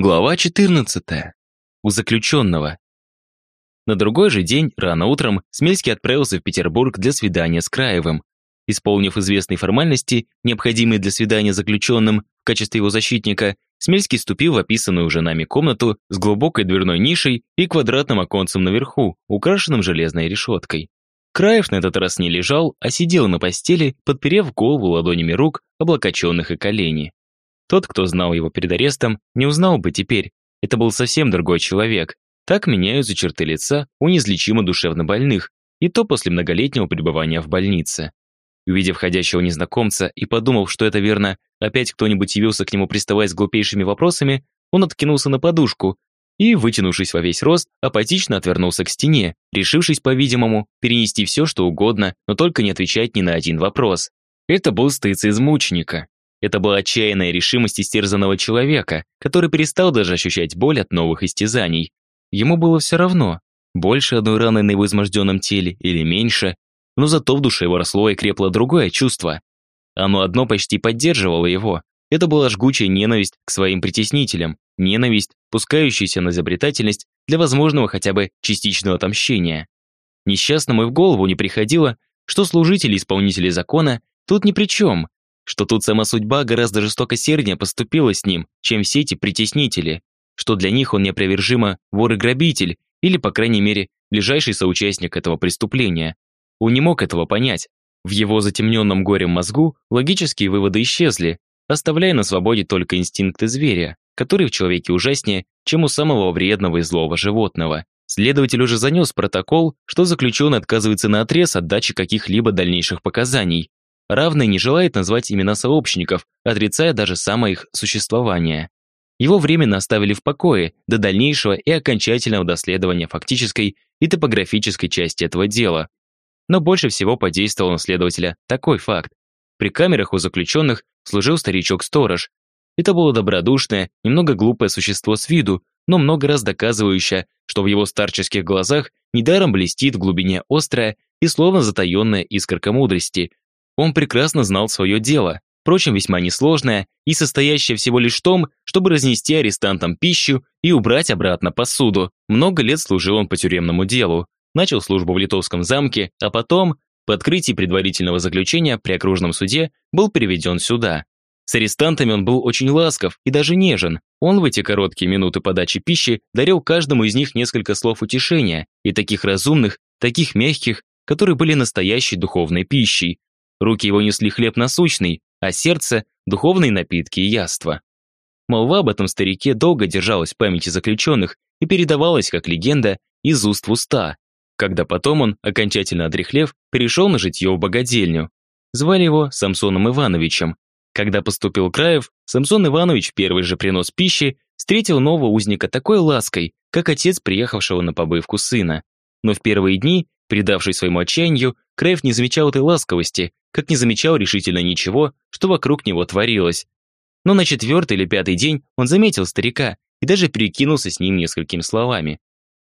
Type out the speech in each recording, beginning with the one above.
Глава 14. У заключенного. На другой же день, рано утром, Смельский отправился в Петербург для свидания с Краевым. Исполнив известные формальности, необходимые для свидания заключенным в качестве его защитника, Смельский ступил в описанную уже нами комнату с глубокой дверной нишей и квадратным оконцем наверху, украшенным железной решеткой. Краев на этот раз не лежал, а сидел на постели, подперев голову ладонями рук, облокоченных и колени. Тот, кто знал его перед арестом, не узнал бы теперь. Это был совсем другой человек. Так меняются черты лица у неизлечимо душевно больных, и то после многолетнего пребывания в больнице. Увидев входящего незнакомца и подумав, что это верно, опять кто-нибудь явился к нему приставая с глупейшими вопросами, он откинулся на подушку и, вытянувшись во весь рост, апатично отвернулся к стене, решившись, по-видимому, перенести все, что угодно, но только не отвечать ни на один вопрос. Это был стыц из мученика. Это была отчаянная решимость истерзанного человека, который перестал даже ощущать боль от новых истязаний. Ему было все равно, больше одной раны на его изможденном теле или меньше, но зато в душе его росло и крепло другое чувство. Оно одно почти поддерживало его. Это была жгучая ненависть к своим притеснителям, ненависть, пускающаяся на изобретательность для возможного хотя бы частичного отомщения. Несчастному и в голову не приходило, что служители-исполнители закона тут ни при чем, что тут сама судьба гораздо жестокосерднее поступила с ним, чем все эти притеснители, что для них он неопровержимо вор и грабитель, или, по крайней мере, ближайший соучастник этого преступления. Он не мог этого понять. В его затемненном горем мозгу логические выводы исчезли, оставляя на свободе только инстинкты зверя, который в человеке ужаснее, чем у самого вредного и злого животного. Следователь уже занес протокол, что заключенный отказывается на отрез от дачи каких-либо дальнейших показаний, Равный не желает назвать имена сообщников, отрицая даже самое их существование. Его временно оставили в покое до дальнейшего и окончательного доследования фактической и топографической части этого дела. Но больше всего подействовал на следователя такой факт. При камерах у заключенных служил старичок-сторож. Это было добродушное, немного глупое существо с виду, но много раз доказывающее, что в его старческих глазах недаром блестит в глубине острая и словно затаенная искорка мудрости, он прекрасно знал свое дело, впрочем, весьма несложное и состоящее всего лишь в том, чтобы разнести арестантам пищу и убрать обратно посуду. Много лет служил он по тюремному делу. Начал службу в Литовском замке, а потом, по открытии предварительного заключения при окружном суде, был переведен сюда. С арестантами он был очень ласков и даже нежен. Он в эти короткие минуты подачи пищи дарил каждому из них несколько слов утешения, и таких разумных, таких мягких, которые были настоящей духовной пищей, Руки его несли хлеб насущный, а сердце – духовные напитки и яства. Молва об этом старике долго держалась в памяти заключенных и передавалась как легенда из уст в уста, когда потом он, окончательно одрехлев, перешел на житье в богадельню. Звали его Самсоном Ивановичем. Когда поступил Краев, Самсон Иванович первый же принос пищи встретил нового узника такой лаской, как отец приехавшего на побывку сына. Но в первые дни, предавшись своему отчаянию, Краев не замечал этой ласковости, как не замечал решительно ничего, что вокруг него творилось. Но на четвертый или пятый день он заметил старика и даже перекинулся с ним несколькими словами.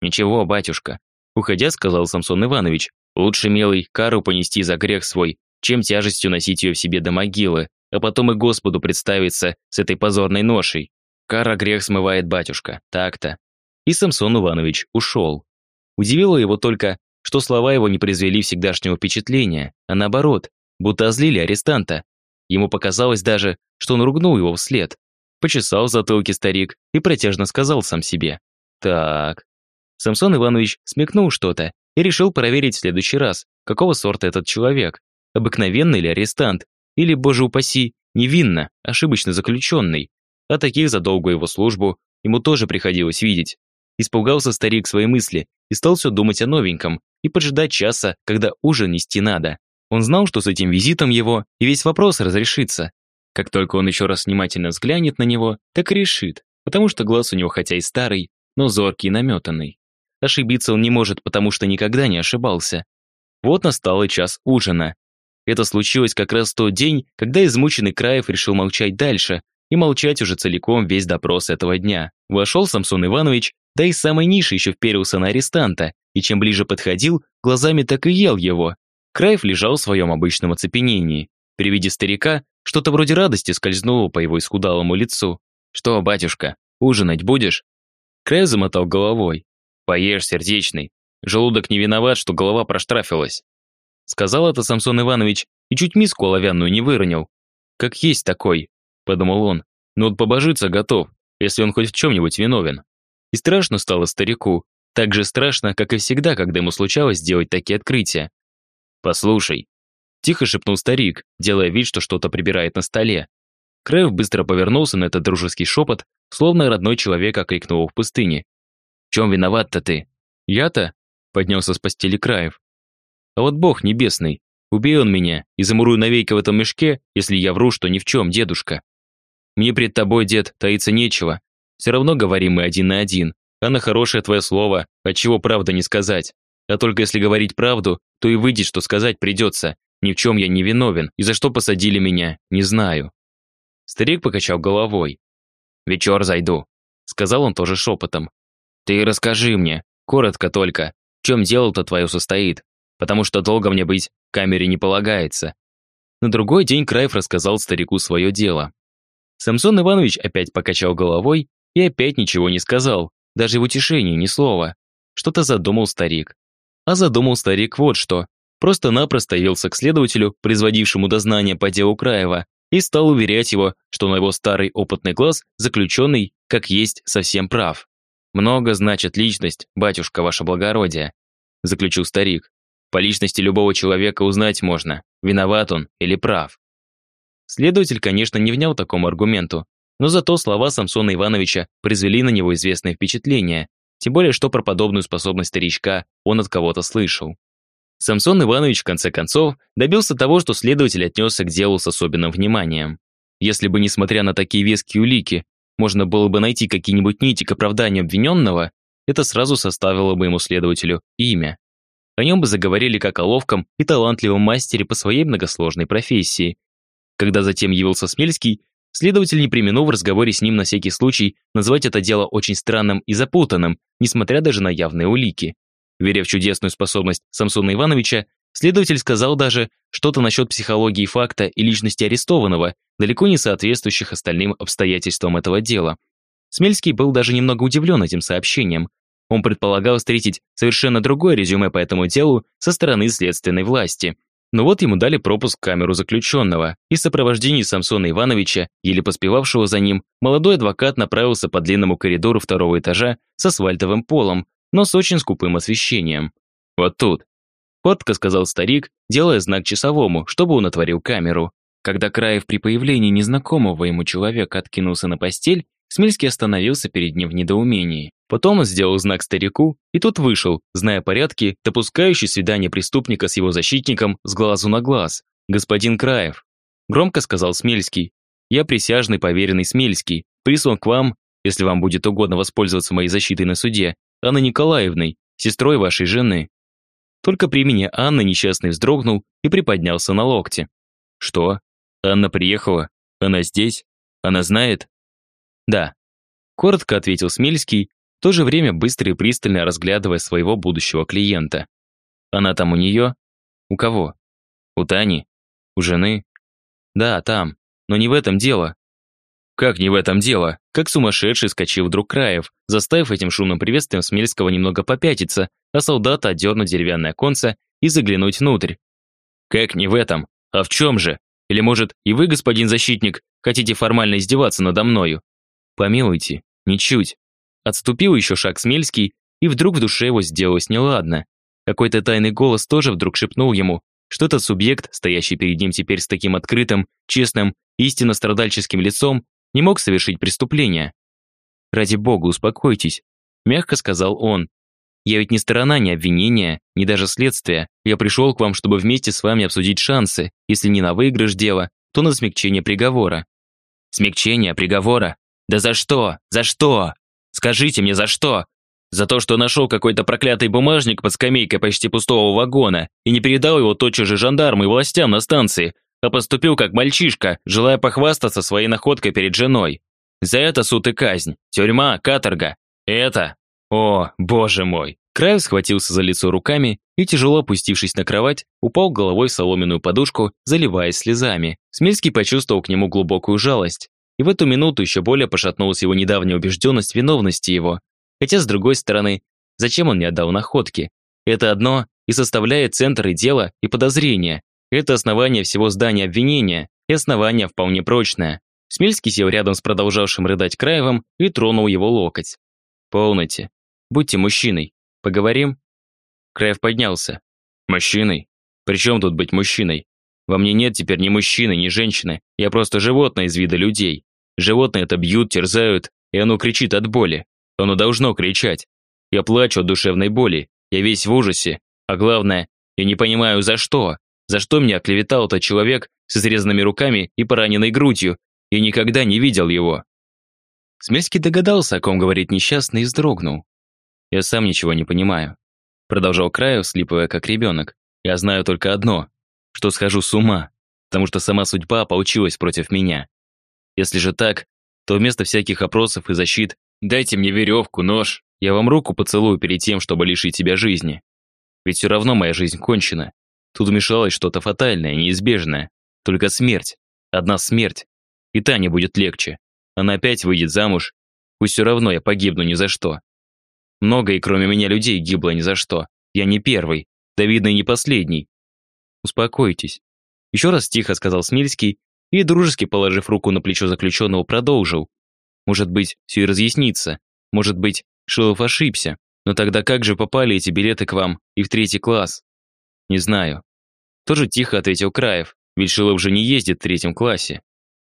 «Ничего, батюшка», — уходя, сказал Самсон Иванович, «лучше, милый, кару понести за грех свой, чем тяжестью носить ее в себе до могилы, а потом и Господу представиться с этой позорной ношей. Кара грех смывает батюшка, так-то». И Самсон Иванович ушел. Удивило его только, что слова его не произвели всегдашнего впечатления, а наоборот, будто озлили арестанта. Ему показалось даже, что он ругнул его вслед. Почесал в затылке старик и протяжно сказал сам себе. «Так». Самсон Иванович смекнул что-то и решил проверить в следующий раз, какого сорта этот человек. Обыкновенный ли арестант, или, боже упаси, невинно, ошибочно заключенный. А таких за долгую его службу ему тоже приходилось видеть. Испугался старик своей мысли и стал все думать о новеньком и поджидать часа, когда ужин нести надо. Он знал, что с этим визитом его и весь вопрос разрешится. Как только он еще раз внимательно взглянет на него, так и решит, потому что глаз у него хотя и старый, но зоркий и наметанный. Ошибиться он не может, потому что никогда не ошибался. Вот настал и час ужина. Это случилось как раз в тот день, когда измученный Краев решил молчать дальше, и молчать уже целиком весь допрос этого дня. Вошел Самсон Иванович, да и самой ниши еще вперился на арестанта, и чем ближе подходил, глазами так и ел его, Краев лежал в своем обычном оцепенении. При виде старика что-то вроде радости скользнуло по его исхудалому лицу. «Что, батюшка?» Ужинать будешь?» Краев замотал головой. «Поешь, сердечный. Желудок не виноват, что голова проштрафилась». Сказал это Самсон Иванович и чуть миску оловянную не выронил. «Как есть такой», — подумал он. «Но вот побожиться готов, если он хоть в чем-нибудь виновен». И страшно стало старику. Так же страшно, как и всегда, когда ему случалось делать такие открытия. «Послушай», — тихо шепнул старик, делая вид, что что-то прибирает на столе. Краев быстро повернулся на этот дружеский шепот, словно родной человек окликнул его в пустыне. «В чем виноват-то ты?» «Я-то?» — поднялся с постели Краев. «А вот Бог небесный, убей он меня и замурую навеки в этом мешке, если я вру, что ни в чем, дедушка. Мне пред тобой, дед, таиться нечего. Все равно говорим мы один на один, а на хорошее твое слово, отчего правда не сказать. А только если говорить правду, то и выйдет, что сказать придется. Ни в чем я не виновен, и за что посадили меня, не знаю». Старик покачал головой. «Вечер зайду», — сказал он тоже шепотом. «Ты расскажи мне, коротко только, в чем дело-то твое состоит, потому что долго мне быть в камере не полагается». На другой день Краев рассказал старику свое дело. Самсон Иванович опять покачал головой и опять ничего не сказал, даже в утешении ни слова. Что-то задумал старик. А задумал старик вот что. Просто-напросто явился к следователю, производившему дознание по делу Краева, и стал уверять его, что на его старый опытный глаз заключенный, как есть, совсем прав. «Много значит личность, батюшка, ваше благородие», заключил старик. «По личности любого человека узнать можно, виноват он или прав». Следователь, конечно, не внял такому аргументу, но зато слова Самсона Ивановича произвели на него известное впечатление, тем более что про подобную способность старичка он от кого-то слышал. Самсон Иванович, в конце концов, добился того, что следователь отнесся к делу с особенным вниманием. Если бы, несмотря на такие веские улики, можно было бы найти какие-нибудь нити к оправданию обвиненного, это сразу составило бы ему следователю имя. О нем бы заговорили как о ловком и талантливом мастере по своей многосложной профессии. Когда затем явился Смельский, Следователь не применил в разговоре с ним на всякий случай назвать это дело очень странным и запутанным, несмотря даже на явные улики. Веря в чудесную способность Самсона Ивановича, следователь сказал даже что-то насчет психологии факта и личности арестованного, далеко не соответствующих остальным обстоятельствам этого дела. Смельский был даже немного удивлен этим сообщением. Он предполагал встретить совершенно другое резюме по этому делу со стороны следственной власти – но вот ему дали пропуск в камеру заключенного, и в сопровождении Самсона Ивановича, еле поспевавшего за ним, молодой адвокат направился по длинному коридору второго этажа с асфальтовым полом, но с очень скупым освещением. «Вот тут», — коротко сказал старик, делая знак часовому, чтобы он отворил камеру. Когда Краев при появлении незнакомого ему человека откинулся на постель, Смельский остановился перед ним в недоумении. Потом сделал знак старику, и тот вышел, зная порядки, допускающий свидание преступника с его защитником с глазу на глаз. «Господин Краев», — громко сказал Смельский, «я присяжный поверенный Смельский, прислан к вам, если вам будет угодно воспользоваться моей защитой на суде, Анной Николаевной, сестрой вашей жены». Только при имени Анны несчастный вздрогнул и приподнялся на локте. «Что? Анна приехала? Она здесь? Она знает?» «Да», — коротко ответил Смельский, в то же время быстро и пристально разглядывая своего будущего клиента. «Она там у нее? У кого? У Тани? У жены? Да, там. Но не в этом дело». «Как не в этом дело?» Как сумасшедший скачил вдруг Краев, заставив этим шумным приветствием Смельского немного попятиться, а солдата отдернуть деревянное конце и заглянуть внутрь. «Как не в этом? А в чем же? Или, может, и вы, господин защитник, хотите формально издеваться надо мною?» Помилуйте, ничуть. Отступил еще шаг Смельский, и вдруг в душе его сделалось неладно. Какой-то тайный голос тоже вдруг шепнул ему, что этот субъект, стоящий перед ним теперь с таким открытым, честным, истинно страдальческим лицом, не мог совершить преступление. «Ради бога, успокойтесь», – мягко сказал он. «Я ведь не сторона ни обвинения, ни даже следствия. Я пришел к вам, чтобы вместе с вами обсудить шансы, если не на выигрыш дела, то на смягчение приговора». «Смягчение приговора? Да за что? За что? Скажите мне, за что? За то, что нашел какой-то проклятый бумажник под скамейкой почти пустого вагона и не передал его тотчас же жандарму и властям на станции, а поступил как мальчишка, желая похвастаться своей находкой перед женой. За это суд и казнь, тюрьма, каторга. Это... О, боже мой. Краев схватился за лицо руками и, тяжело опустившись на кровать, упал головой в соломенную подушку, заливаясь слезами. Смельский почувствовал к нему глубокую жалость. И в эту минуту еще более пошатнулась его недавняя убежденность виновности его. Хотя, с другой стороны, зачем он не отдал находки? Это одно и составляет центр и дела, и подозрения. Это основание всего здания обвинения, и основание вполне прочное. Смельский сел рядом с продолжавшим рыдать Краевым и тронул его локоть. «Полноте. Будьте мужчиной. Поговорим?» Краев поднялся. «Мужчиной? При чем тут быть мужчиной? Во мне нет теперь ни мужчины, ни женщины. Я просто животное из вида людей. Животное это бьют, терзают, и оно кричит от боли. Оно должно кричать. Я плачу от душевной боли. Я весь в ужасе. А главное, я не понимаю, за что. За что меня оклеветал этот человек с изрезанными руками и пораненной грудью, и никогда не видел его. Смельский догадался, о ком говорит несчастный, и вздрогнул. «Я сам ничего не понимаю», — продолжал Краев, слипывая как ребенок. «Я знаю только одно, что схожу с ума, потому что сама судьба получилась против меня. Если же так, то вместо всяких опросов и защит дайте мне веревку, нож, я вам руку поцелую перед тем, чтобы лишить тебя жизни. Ведь все равно моя жизнь кончена. Тут вмешалось что-то фатальное, неизбежное. Только смерть. Одна смерть. И та не будет легче. Она опять выйдет замуж. Пусть все равно я погибну ни за что. Много и кроме меня людей гибло ни за что. Я не первый, да видно и не последний. Успокойтесь. Еще раз тихо сказал Смельский и, дружески положив руку на плечо заключенного, продолжил. Может быть, все и разъяснится. Может быть, Шилов ошибся. Но тогда как же попали эти билеты к вам и в третий класс? Не знаю. Тоже тихо ответил Краев, ведь Шилов же не ездит в третьем классе.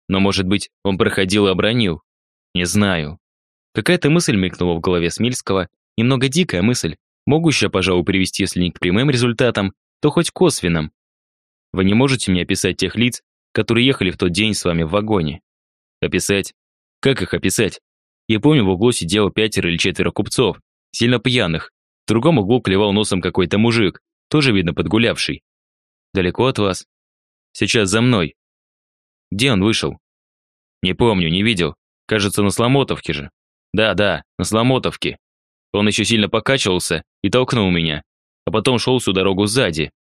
Но, может быть, он проходил и обронил? Не знаю. Какая-то мысль мелькнула в голове Смельского, немного дикая мысль, могущая, пожалуй, привести, если не к прямым результатам, то хоть косвенным. Вы не можете мне описать тех лиц, которые ехали в тот день с вами в вагоне? Описать? Как их описать? Я помню, в углу сидело пятеро или четверо купцов, сильно пьяных. В другом углу клевал носом какой-то мужик, тоже, видно, подгулявший. Далеко от вас? Сейчас за мной. Где он вышел? Не помню, не видел. Кажется, на Сломотовке же. Да, да, на Сломотовке. Он еще сильно покачивался и толкнул меня, а потом шел всю дорогу сзади.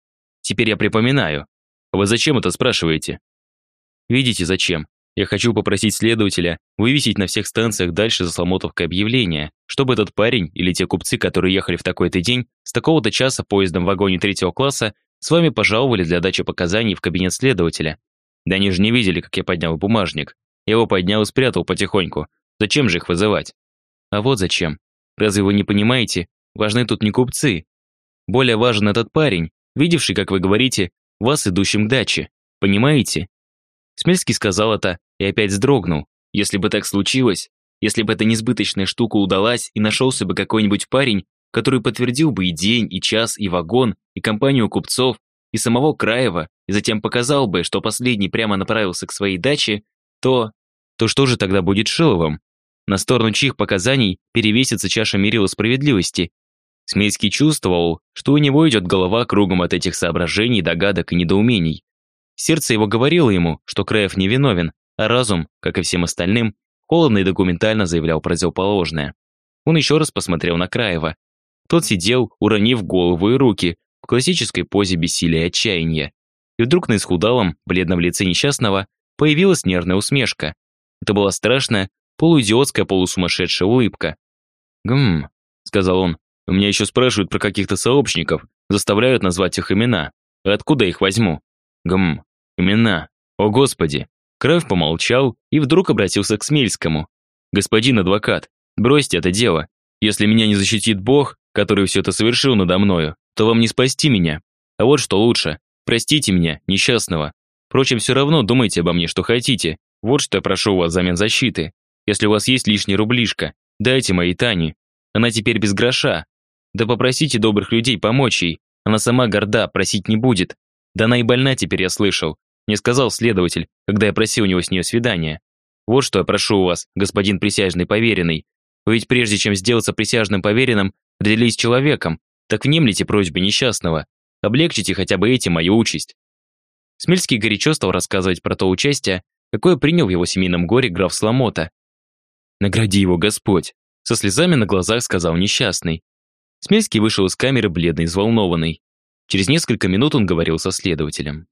Теперь я припоминаю. Вы зачем это спрашиваете? Видите, зачем? Я хочу попросить следователя вывесить на всех станциях дальше за Сломотовкой объявление, чтобы этот парень или те купцы, которые ехали в такой-то день, с такого-то часа поездом в вагоне третьего класса, с вами пожаловали для дачи показаний в кабинет следователя. Да они же не видели, как я поднял бумажник. Я его поднял и спрятал потихоньку. Зачем же их вызывать? А вот зачем. Разве вы не понимаете? Важны тут не купцы. Более важен этот парень, видевший, как вы говорите, вас, идущим к даче. Понимаете? Смельский сказал это и опять вздрогнул. Если бы так случилось, если бы эта несбыточная штука удалась и нашелся бы какой-нибудь парень, который подтвердил бы и день, и час, и вагон, и компанию купцов, и самого Краева, и затем показал бы, что последний прямо направился к своей даче, то... То что же тогда будет Шиловым? На сторону чьих показаний перевесится чаша мерила справедливости? Смельский чувствовал, что у него идет голова кругом от этих соображений, догадок и недоумений. Сердце его говорило ему, что Краев невиновен, а разум, как и всем остальным, холодно и документально заявлял противоположное. Он еще раз посмотрел на Краева. Тот сидел, уронив голову и руки, в классической позе бессилия и отчаяния. И вдруг на исхудалом, бледном лице несчастного появилась нервная усмешка. Это была страшная, полуидиотская, полусумасшедшая улыбка. «Гм», — сказал он, — «у меня еще спрашивают про каких-то сообщников, заставляют назвать их имена. Откуда их возьму?» «Гм, имена. О, Господи!» Краф помолчал и вдруг обратился к Смельскому. «Господин адвокат, бросьте это дело. Если меня не защитит Бог, который все это совершил надо мною, то вам не спасти меня. А вот что лучше. Простите меня, несчастного. Впрочем, все равно думайте обо мне, что хотите. Вот что я прошу у вас взамен защиты. Если у вас есть лишний рублишка, дайте моей Тане. Она теперь без гроша. Да попросите добрых людей помочь ей. Она сама горда, просить не будет. Да она и больна теперь, я слышал. Мне сказал следователь, когда я просил у него с нее свидания. Вот что я прошу у вас, господин присяжный поверенный. Вы ведь прежде чем сделаться присяжным поверенным, родились человеком, так внемлите просьбе несчастного. Облегчите хотя бы этим мою участь. Смельский горячо стал рассказывать про то участие, какое принял в его семейном горе граф Сломота. «Награди его Господь!» Со слезами на глазах сказал несчастный. Смельский вышел из камеры бледный и взволнованный. Через несколько минут он говорил со следователем.